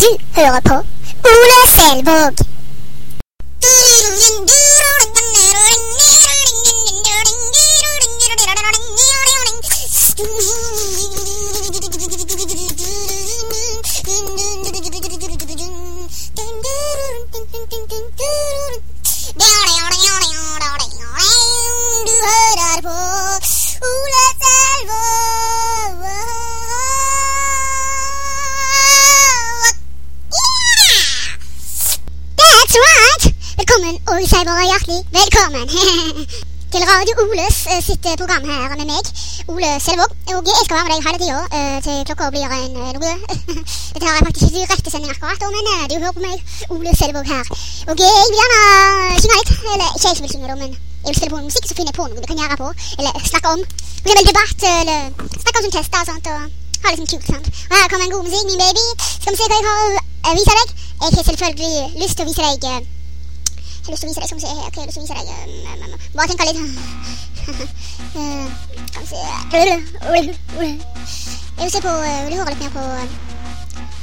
Du hører på Ole Selvåg. Si bare hjertelig velkommen til Radio Oles eh, sitt eh, program her med meg, Ole Selvåg. Og jeg skal være med deg hele tida eh, til klokka blir en noe. Dette her er faktisk ikke direktesending akkurat, men du hører på meg, Ole Selvåg her. Og jeg vil gjerne synge litt. Eller ikke jeg som vil synge, da, men jeg vil spille på musikk, så finner jeg på noe vi kan gjøre på. Eller snakke om. For eksempel debatt, eller snakke om som tester og sånt. og ha det sånn kult, sant? Og her kommer en god musikk, min baby. Skal vi se hva jeg har å vise deg. Jeg har selvfølgelig lyst til å vise deg Jeg har lyst til å vise deg, skal vi se her, Jeg har lyst til å vise deg eh, mm, mm, Bare tenk litt. Skal vi se Jeg vil se på eh, Vil du høre litt mer på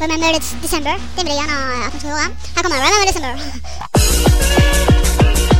Remember December? Den vil jeg gjerne at du skal høre. Her kommer Remember December.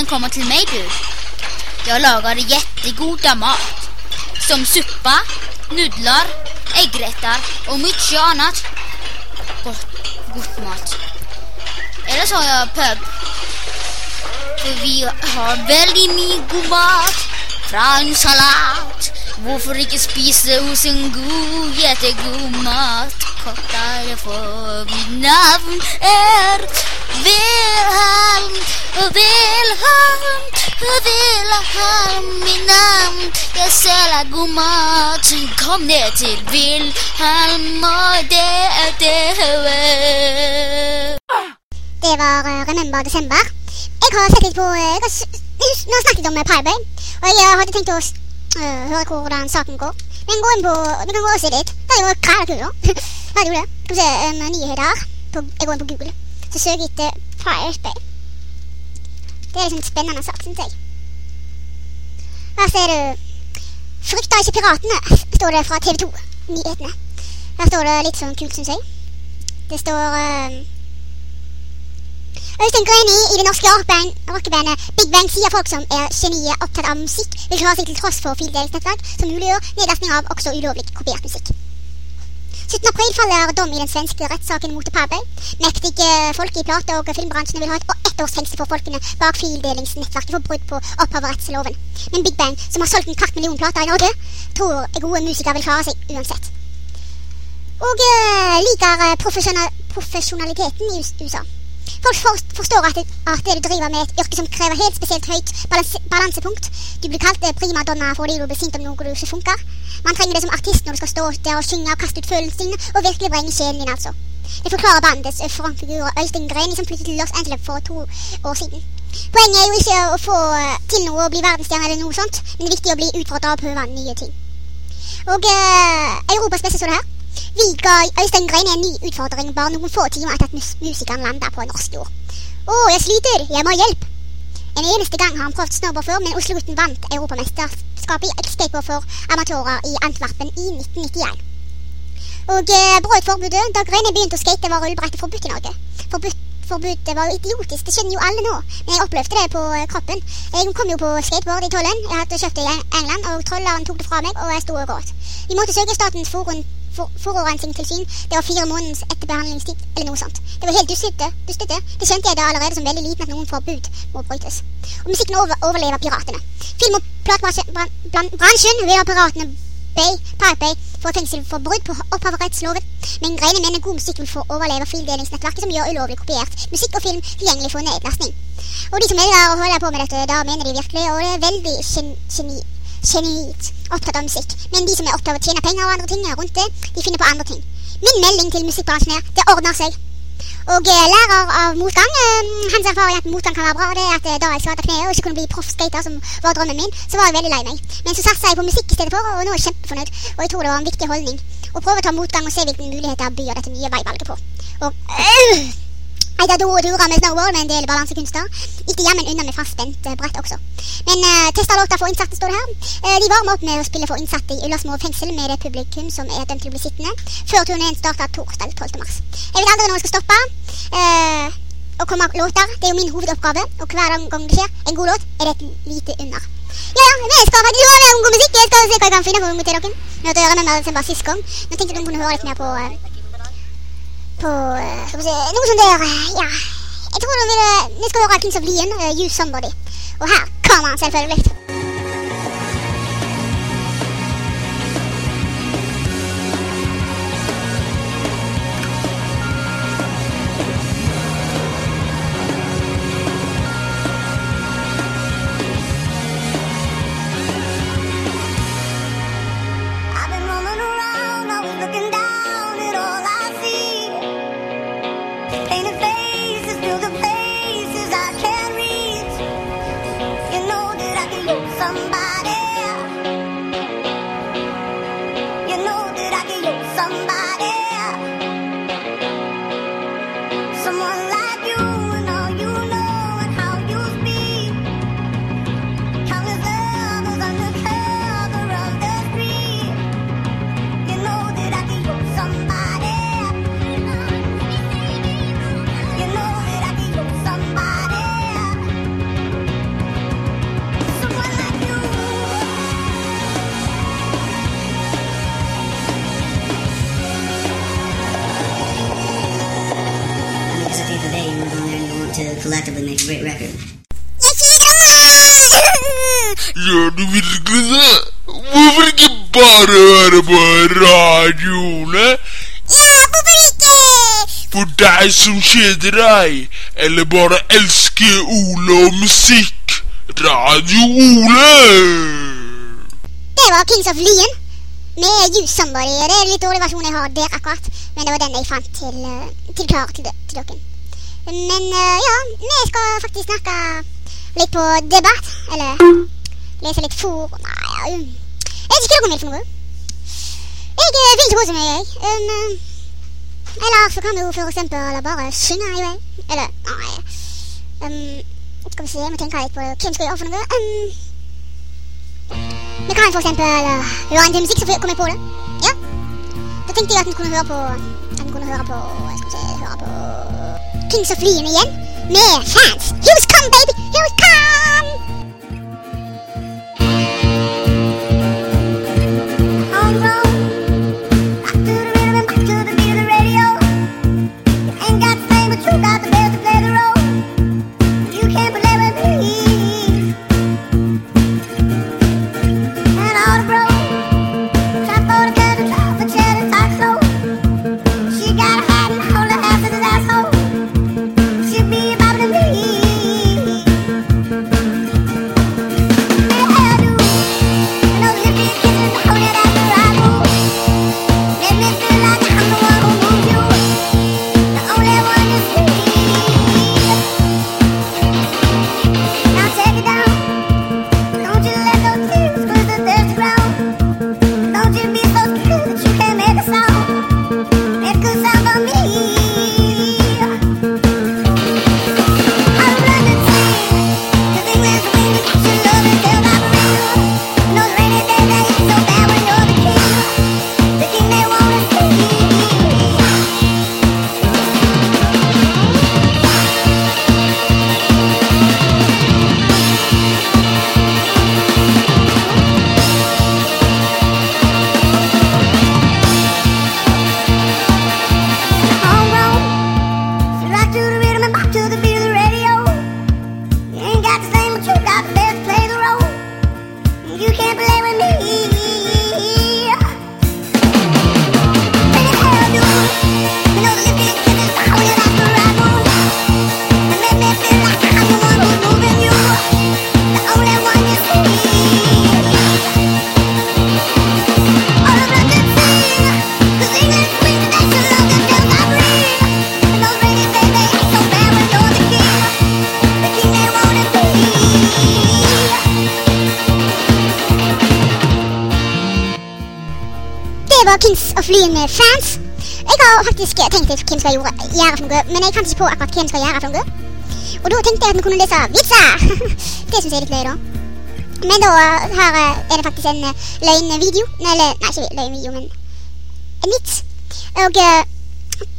ingen kommer till mig du? Jag lagar jättegoda mat. Som suppa, nudlar, äggrättar och mycket annat. Gott, gott mat. Eller så har jag pub. För vi har väldigt mycket god mat. Från salat. Hvorfor ikke spise hos en god, jättegod mat? Kortere får mitt navn er Wilhelm, Wilhelm, Wilhelm, mitt navn. Jeg selger god mat. Kom ned til Wilhelm, og det er det. Det var eh, Remember Desember. Jeg har sett litt på eh, jeg har, Nå snakket om eh, og jeg hadde tenkt å eh, høre hvordan saken går. Men gå inn på Du kan gå og se litt. Det er jo krælekult, da. Det er jo det. Skal vi se um, nyheter. På, jeg går inn på Google. Så søker jeg etter Pirate. Det er liksom en spennende sak, syns jeg. Her ser du 'Frykta ikke piratene, står det fra TV 2 Nyhetene. Her står det litt sånn kult, syns jeg. Det står eh, Øystein Greni i det norske rockeband- rockebandet Big Bang sier folk som er genier opptatt av musikk, vil klare seg til tross for fildelingsnettverk som muliggjør nedlastning av også ulovlig kopiert musikk. 17. april faller dom i den svenske rettssaken mot Pabay. Mektige folk i plate- og filmbransjen vil ha et ett års fengsel for folkene bak fildelingsnettverket for brudd på opphavsrettsloven. Men Big Bang, som har solgt en kvart million plater i Norge, tror gode musikere vil klare seg uansett. Og eh, liker eh, profesjonaliteten i USA. Folk forstår at, at det du driver med er et yrke som krever helt spesielt høyt balanse, balansepunkt. Du blir kalt eh, primadonna fordi du blir sint om noe du ikke funker. Man trenger det som artist når du skal stå der og synge og kaste ut følelsene dine og virkelig vrenge sjelen din, altså. Det forklarer bandets eh, frontfigur Øystein Greni som flyttet til Los Angeles for to år siden. Poenget er jo ikke å få eh, til noe og bli verdensstjerne eller noe sånt, men det er viktig å bli utfordra og prøve nye ting. Og eh, Europas beste står det her. Vi ga Øystein Greine en ny utfordring bare noen få timer etter at mus musikeren landa på norsk jord. Å, jeg sliter, jeg må ha hjelp. En eneste gang har han prøvd snowboard før, men Oslo-gutten vant Europamesterskapet i skateboard for amatører i Antwerpen i 1991. Og eh, brøt forbudet. Da Greine begynte å skate, var rullebrettet forbudt i Norge. Forbudt, forbudt var jo idiotisk, det skjønner jo alle nå. Men jeg opplevde det på eh, kroppen. Jeg kom jo på skateboard i tollen. Jeg hadde kjøpt det i England, og trolleren tok det fra meg, og jeg sto og gråt. Vi måtte søke Statens forurensningstilsyn. For, forurensningstilsyn. det var fire måneders etterbehandlingstid, eller noe sånt. Det var helt dustete. dustete. Det skjønte jeg da allerede som veldig liten at noen forbud må brytes. Og musikken over, overlever piratene. Film- og platebransjen vil ha piratene Bay, Pirate Bay for fengsel for brudd på opphavsrettsloven. Men Greine mener god musikk vil få overleve fildelingsnettverket som gjør ulovlig kopiert musikk og film tilgjengelig for nedlastning. Og de som melder og holder på med dette, da mener de virkelig, og det er veldig gen, geni, genuint opptatt av musikk. Men de som er opptatt av å tjene penger og andre ting rundt det, de finner på andre ting. Min melding til musikkbransjen er det ordner seg. Og eh, lærer av motgang, eh, hans erfaring at motgang kan være bra, det er at eh, da jeg skada kneet og ikke kunne bli proffskater, som var drømmen min, så var jeg veldig lei meg. Men så satsa jeg på musikk i stedet for, og nå er jeg kjempefornøyd. Og jeg tror det var en viktig holdning. Å prøve å ta motgang og se hvilke muligheter byr dette nye veivalget på. Og øh, to turer med snowboard med en del balansekunster. Ikke jammen unna med fastspent eh, brett også. Men uh, testa låta for innsatte, står det her. Uh, de varmer opp med å spille for innsatte i Ullersmo fengsel med det publikum som er dømt til å bli sittende, før turneen starter torsdag 12. mars. Jeg vet aldri når jeg skal stoppe. Uh, å komme av låter, det er jo min hovedoppgave, og hver gang det skjer en god låt, er det et lite under. Ja, ja, jeg skal faktisk mer om god musikk. Jeg skal se hva jeg kan finne på til dere. Nå hørte høre med meg bare sist gang. Nå tenkte jeg de kunne høre litt mer på eh, på eh, skal vi se, noe sånt der eh, Ja. Jeg tror de ville, vi skal høre Kings of Lien', uh, 'You Somebody. Og her kommer han selvfølgelig. Deg som kjeder deg, eller bare elsker Ole og musikk. Radio Ole! Det var Kings of Lyen med You Somebody. Det er en litt dårlig versjon jeg har der akkurat, men det var den jeg fant til, eh, til klar til, til dere. Men eh, ja, vi skal faktisk snakke litt på debatt, eller lese litt for... Nei, jeg vet ikke hva dere vil for noe. Jeg eh, vil ikke gå som jeg. Um, eller så kan du eksempel bare synge i vei. Eller, nei. Um, skal vi se, jeg må tenke litt på. Hvem skal gjøre for noe? Um, vi kan eksempel uh, høre en til musikk, så kommer jeg på det. Ja. Da tenkte jeg at den kunne høre på At den kunne høre på Skal vi se Høre på Kings of Leon igjen. Med fans. Here we come, baby! Here we come! Å fly inn med fans. Jeg har faktisk tenkt litt hvem skal gjøre, gjøre men jeg fant ikke på akkurat hvem skal gjøre for. Og da tenkte jeg at vi kunne lese vitser. det syns jeg er litt løy, da. Men da her eh, er det faktisk en eh, løgnvideo. Eller, nei, ikke løgnvideo, men en vits. Og eh,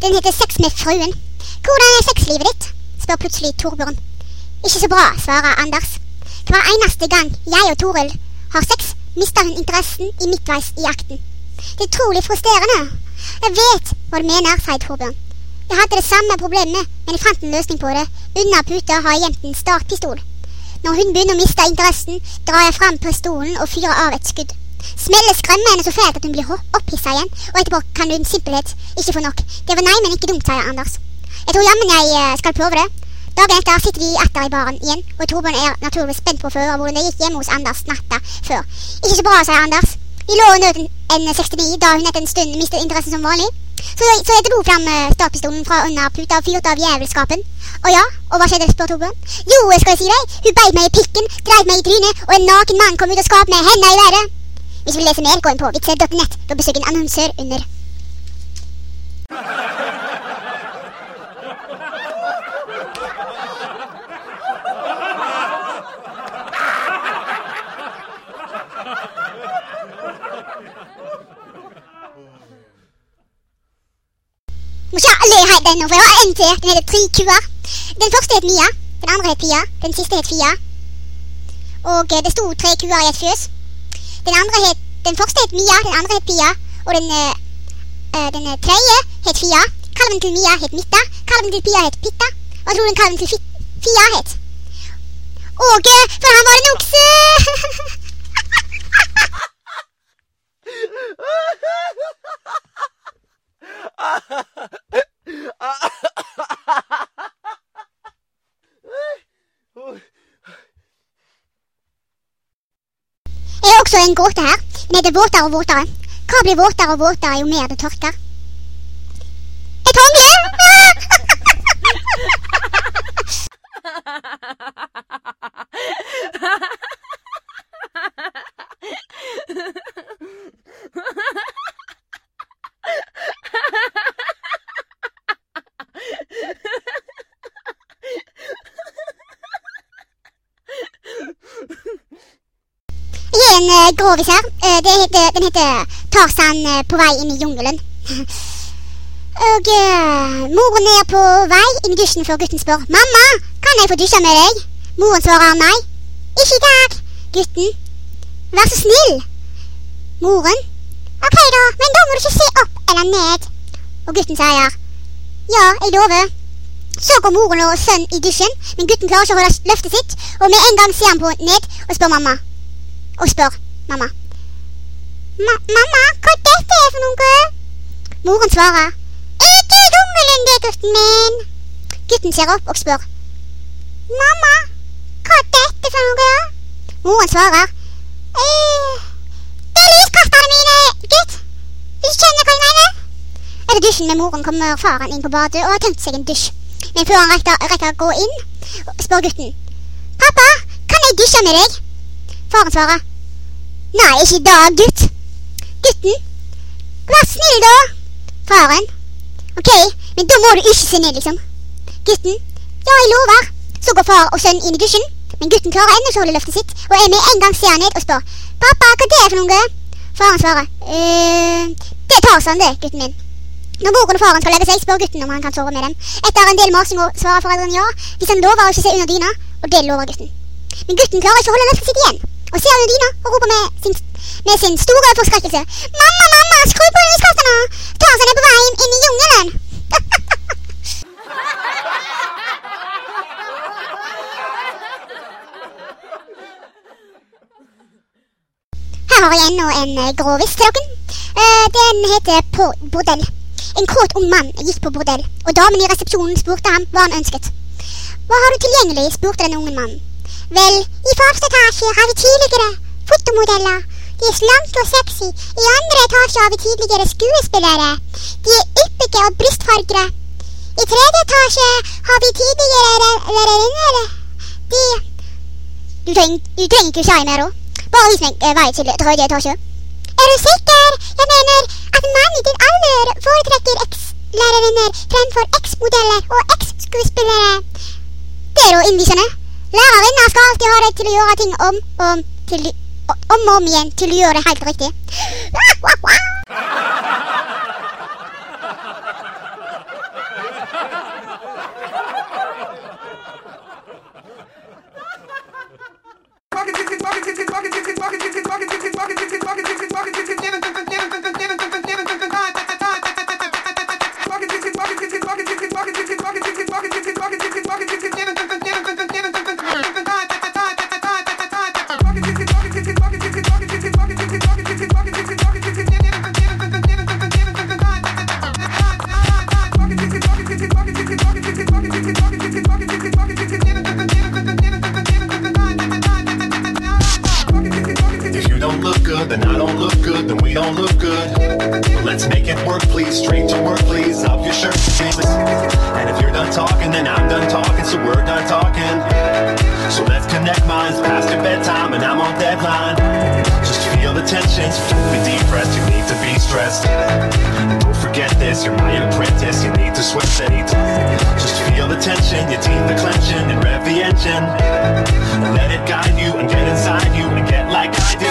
den heter Sex med fruen. Hvordan er sexlivet ditt? spør plutselig Torbjørn. Ikke så bra, svarer Anders. Hver eneste gang jeg og Toril har sex, mister hun interessen i midtveis i akten. Det er utrolig frustrerende. Jeg vet hva du mener, sier Torbjørn. Jeg hadde det samme problemet, men jeg fant en løsning på det. Under puta har jeg gjemt en startpistol. Når hun begynner å miste interessen, drar jeg fram pistolen og fyrer av et skudd. Smellet skremmer henne så fælt at hun blir opphissa igjen, og etterpå kan hun simpelthet ikke få nok. Det var nei, men ikke dumt, sier Anders. Jeg tror jammen jeg eh, skal prøve det. Dagen etter sitter vi atter i baren igjen, og Torbjørn er naturligvis spent på å høre hvordan det gikk hjemme hos Anders natta før. Ikke så bra, sier Anders. Vi lå under en en 69 da hun etter en stund mistet interessen som vanlig. Så, så jeg dro fram eh, startpistolen fra under puta og fyrte av jævelskapen. Og ja, og hva skjedde, spør Torbjørn. Jo, skal jeg si deg, hun beit meg i pikken, dreit meg i trynet, og en naken mann kom ut av skapet med henda i været. Hvis du vil lese mer, gå inn på vitser.nett. og besøk en annonsør under. Må ikke alle ha den nå, for jeg har en til. Den heter Tre kuer. Den første het Mia. Den andre het Pia. Den siste het Fia. Og eh, det sto tre kuer i et fjøs. Den het Den første het Mia, den andre het Pia. Og den, øh, den tredje het Fia. Kalven til Mia het Mitta. Kalven til Pia het Pitta. Og jeg tror den kalven til Fi Fia het Åge, for han var en okse! Jeg har også en gåte her. Den heter Våtere og våtere. Hva blir våtere og våtere jo mer det tørker? Et håndkle! ha er en uh, grovis her. Eh, det heter, den heter Tarzan uh, på vei inn i jungelen. Og uh, moren er på vei inn i dusjen før gutten spør 'Mamma, kan jeg få dusje med deg?' Moren svarer nei. 'Ikke i dag, gutten. Vær så snill.' Moren. 'Ok, da, men da må du ikke se opp eller ned.' Og gutten sier 'Ja, jeg lover'. Så går moren og sønnen i dusjen, men gutten klarer ikke å holde løftet sitt, og med en gang ser han på ned og spør mamma og spør mamma. Ma mamma, hva dette er for noe? Moren svarer. Ikke i jungelen, det, gutten min. Gutten ser opp og spør. Mamma, hva er dette for noe? Moren svarer. Eh, det er lyskasterne mine, gutt. Du kjenner hva jeg mener? Etter dusjen med moren kommer faren inn på badet og har tømt seg en dusj. Men før han rekker, rekker å gå inn, spør gutten. Pappa, kan jeg dusje med deg? Faren svarer. Nei, ikke i dag, gutt. Gutten. Vær snill, da. Faren. Ok, men da må du ikke se ned, liksom. Gutten. Ja, jeg lover. Så går far og sønn inn i dusjen, men gutten klarer ennå ikke å holde løftet sitt, og jeg med en gang ser ned og spør. Pappa, hva det er for noe? Faren svarer. eh det er Tarzan, det, gutten min. Når moren og faren skal legge seg, spør gutten om han kan sove med dem. Etter en del masing svarer foreldrene ja, hvis han lover å ikke se under dyna, og det lover gutten. Men gutten klarer ikke å holde løftet sitt igjen, og ser under dyna og roper med sin, med sin store forskrekkelse. Mamma, mamma, skru på lyskasterne! Tarzan er på vei inn i jungelen! Her har jeg ennå en grovis til dere. Den heter På bordell. En kåt ung mann gikk på bordell, og damen i resepsjonen spurte ham hva han ønsket. Hva har du tilgjengelig? spurte den unge mannen. Vel, i første etasje har vi tidligere fotomodeller. De er slanke og sexy. I andre etasje har vi tidligere skuespillere. De er yppige og brystfargere. I tredje etasje har vi tidligere lærerinnere. De du trenger, du trenger ikke si mer, da. Bare vis meg eh, vei til tredje etasje. Er du sikker? Jeg mener, at en i din alder foretrekker eks-lærerinner fremfor eks-modeller og eks-skuespillere. Det er jo innlysende. Lærerinner skal alltid ha deg til å gjøre ting om og om, til, om om igjen til å gjøre det helt riktig. Then we don't look good. Let's make it work, please. Straight to work, please. Off your shirt, please. And if you're done talking, then I'm done talking, so we're done talking. So let's connect minds past your bedtime, and I'm on deadline. Just feel the tensions, be depressed, you need to be stressed. Don't forget this, you're my apprentice, you need to switch it. Just feel the tension, your teeth are clenching, and rev the engine. Let it guide you and get inside you and get like I do.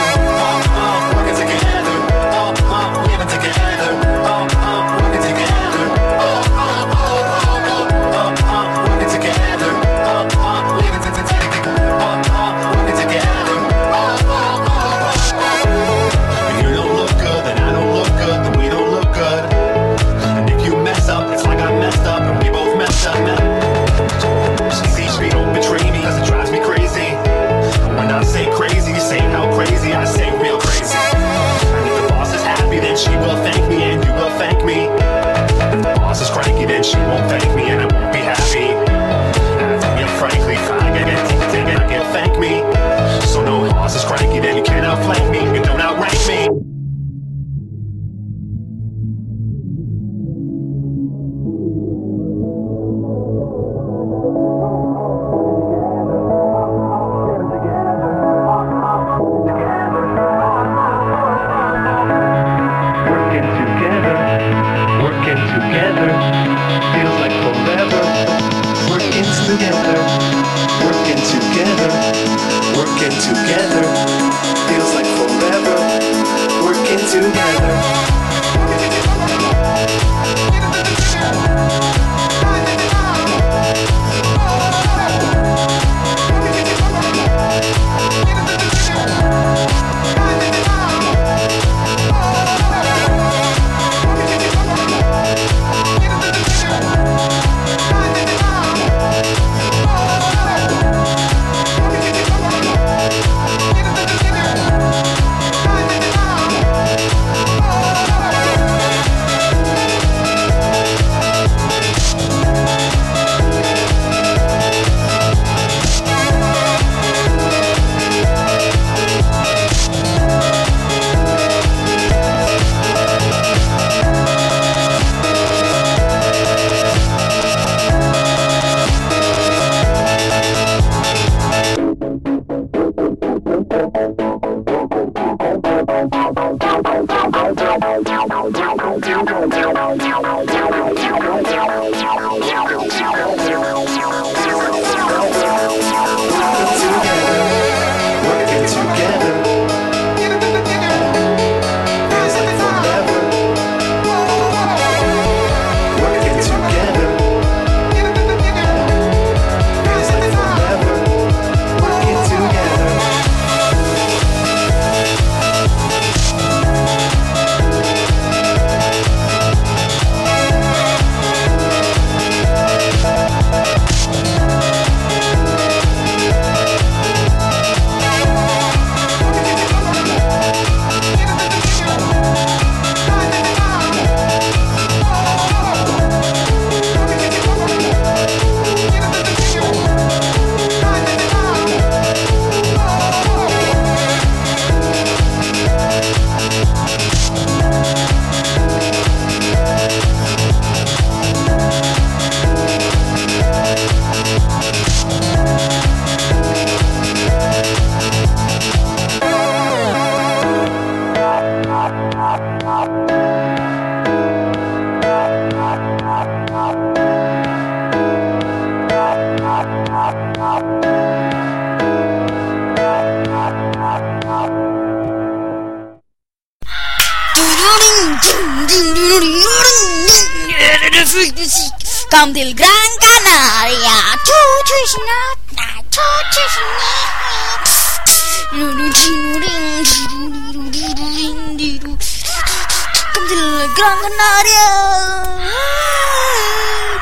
Gran Canaria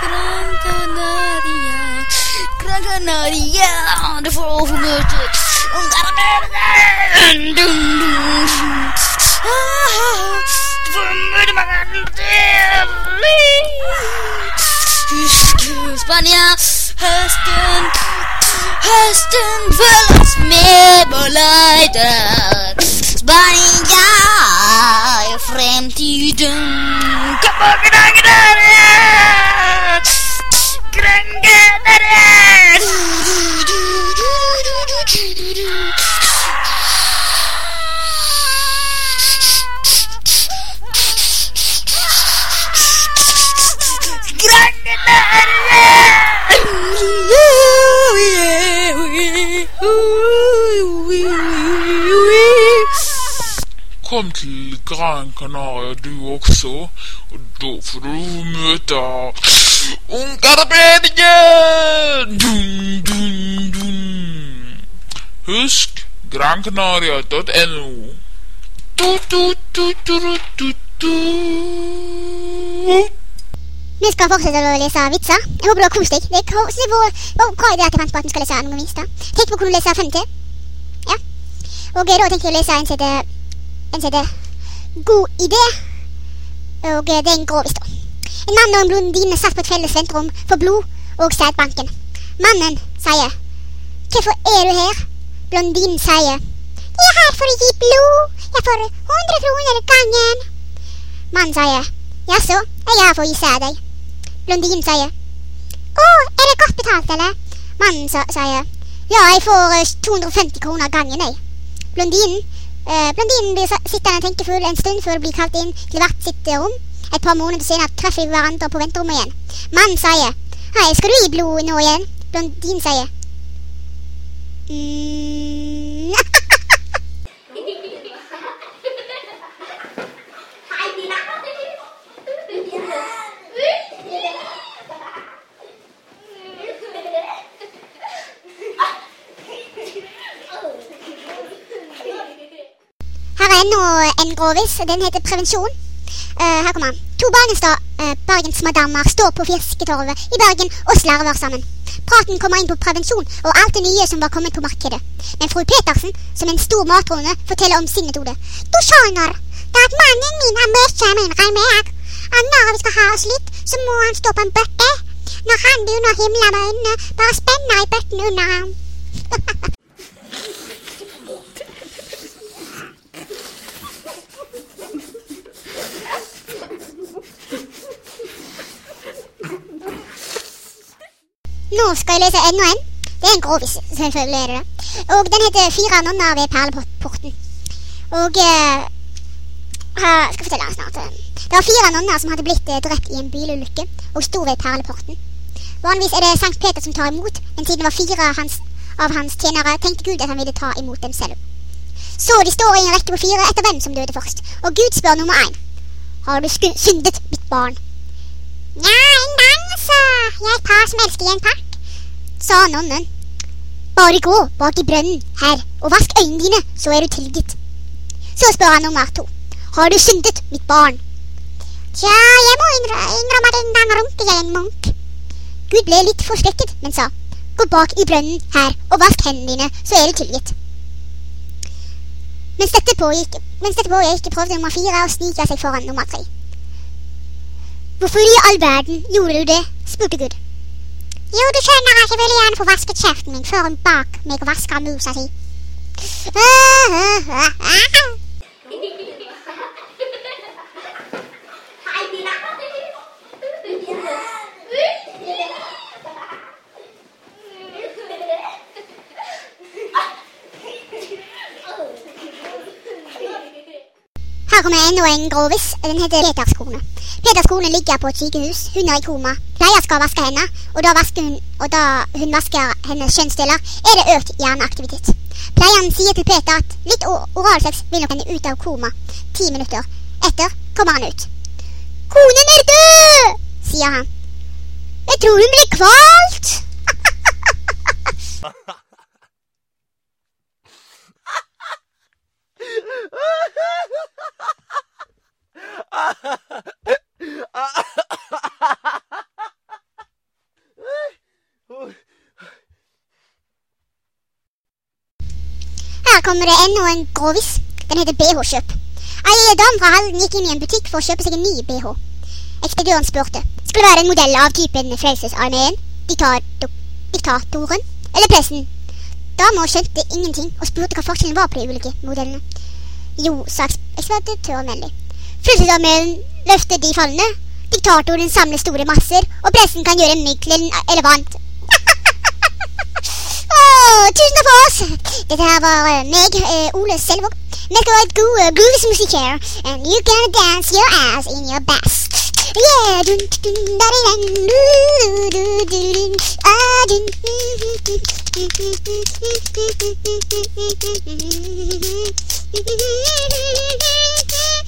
Gran Canaria Gran Canaria Du får få møte Ungarn Du får møte mange Husk Spania Høsten Høsten følg oss med på leiter Spania er fremtiden Kom Canaria du også, og da får du møte Ungkarabedingen! Dun, dun, dun. Husk du. Vi skal fortsette å lese vitser. Jeg håper du har kost deg. Det er ko- så det var, var bra idé at jeg fant på at vi skal lese noen vitser. Tenk på hvordan du leser fem til. Ja. Og eh, da tenkte jeg å lese en som heter God idé. Og eh, det er en grovis, da. En mann og en blondine satt på et felles venterom for blod og sædbanken. Mannen sier 'Hvorfor er du her?' Blondinen sier 'Jeg er her for å gi blod. Jeg får 100 kroner gangen.' Mannen sier 'Jaså, jeg er her for å gi sæd, jeg.' Blondinen sier 'Å, er det godt betalt, eller?' Mannen sier 'Ja, jeg får eh, 250 kroner gangen, jeg.' Blondinen eh, Blondinen blir sittende tenkefull en stund før det blir kalt inn til hvert sitt rom. Et par måneder senere treffer vi hverandre på venterommet igjen. Mannen sier 'Hei, skal du gi blod nå igjen?' Blondinen sier mm. Her er ennå en grovis. Den heter Prevensjon. Uh, her kommer han. To Bergenstad, uh, bergensmadammer, står på Fisketorvet i Bergen og slarver sammen. Praten kommer inn på prevensjon og alt det nye som var kommet på markedet. Men fru Petersen, som en stor matrone, forteller om sin metode. Du skjønner, det er at mannen min er mye mindre enn meg. Og når vi skal ha oss litt, så må han stå på en bøtte. Når han begynner å himle med øynene, bare spenner jeg bøtten under ham. Nå skal jeg lese enda en. Det er en grovis, selvfølgelig er det det. Og den heter Fire nonner ved perleporten. Og eh, her- skal fortelle snart. eh. Det var fire nonner som hadde blitt eh, drept i en bilulykke og sto ved perleporten. Vanligvis er det Sankt Peter som tar imot, men siden det var fire hans, av hans tjenere, tenkte Gud at han ville ta imot dem selv. Så de står i en rekke på fire etter hvem som døde først, og Gud spør nummer én. Har du syndet, mitt barn? Nei, en gang. Jeg par som elsker en park, sa nonnen. Bare gå bak i brønnen her og vask øynene dine, så er du tilgitt. Så spør han nummer to. Har du syndet, mitt barn? Tja, jeg må innrømme at en gang runket jeg en munk. Gud ble litt forskrekket, men sa, gå bak i brønnen her og vask hendene dine, så er du tilgitt. Mens dette pågikk, mens dette pågikk prøvde nummer fire å snike seg foran nummer tre. Hvorfor i all verden gjorde du det? spurte Gud. Jo, du skjønner at jeg ville gjerne få vasket kjeften min før hun bak meg vasker musa si. Her kommer enda en grovis. Den heter Peters kone. Peters kone ligger på et sykehus. Hun er i koma. Pleier skal vaske henne, og da, vasker hun, og da hun vasker hennes kjønnsdeler, er det økt hjerneaktivitet. Pleieren sier til Peter at litt oralsex vil nok henne ut av koma. Ti minutter etter kommer han ut. 'Konen er død!' sier han. Jeg tror hun blir kvalt. Her kommer det enda en grovis. Den heter BH-kjøp. Ei dame fra Halden gikk inn i en butikk for å kjøpe seg en ny BH. Ekspedøren spurte skulle være en modell av typen Frelsesarmeen, diktator, diktatoren eller pressen. Dama skjønte ingenting og spurte hva forskjellen var på de ulike modellene. Jo, sa ekspeditøren vennlig. Frelsesarmeen løfter de falne, diktatoren samler store masser, og pressen kan gjøre mygg til. Åh, tusen takk for oss! Dette her var eh, meg, eh, Ole Selvåg. Ha et god uh, grooves-musikk her. And you gonna dance your ass in your best. Yeah, dun, dun, da, dun, dun, dun, dun, ah, du, dun. Ah, dun.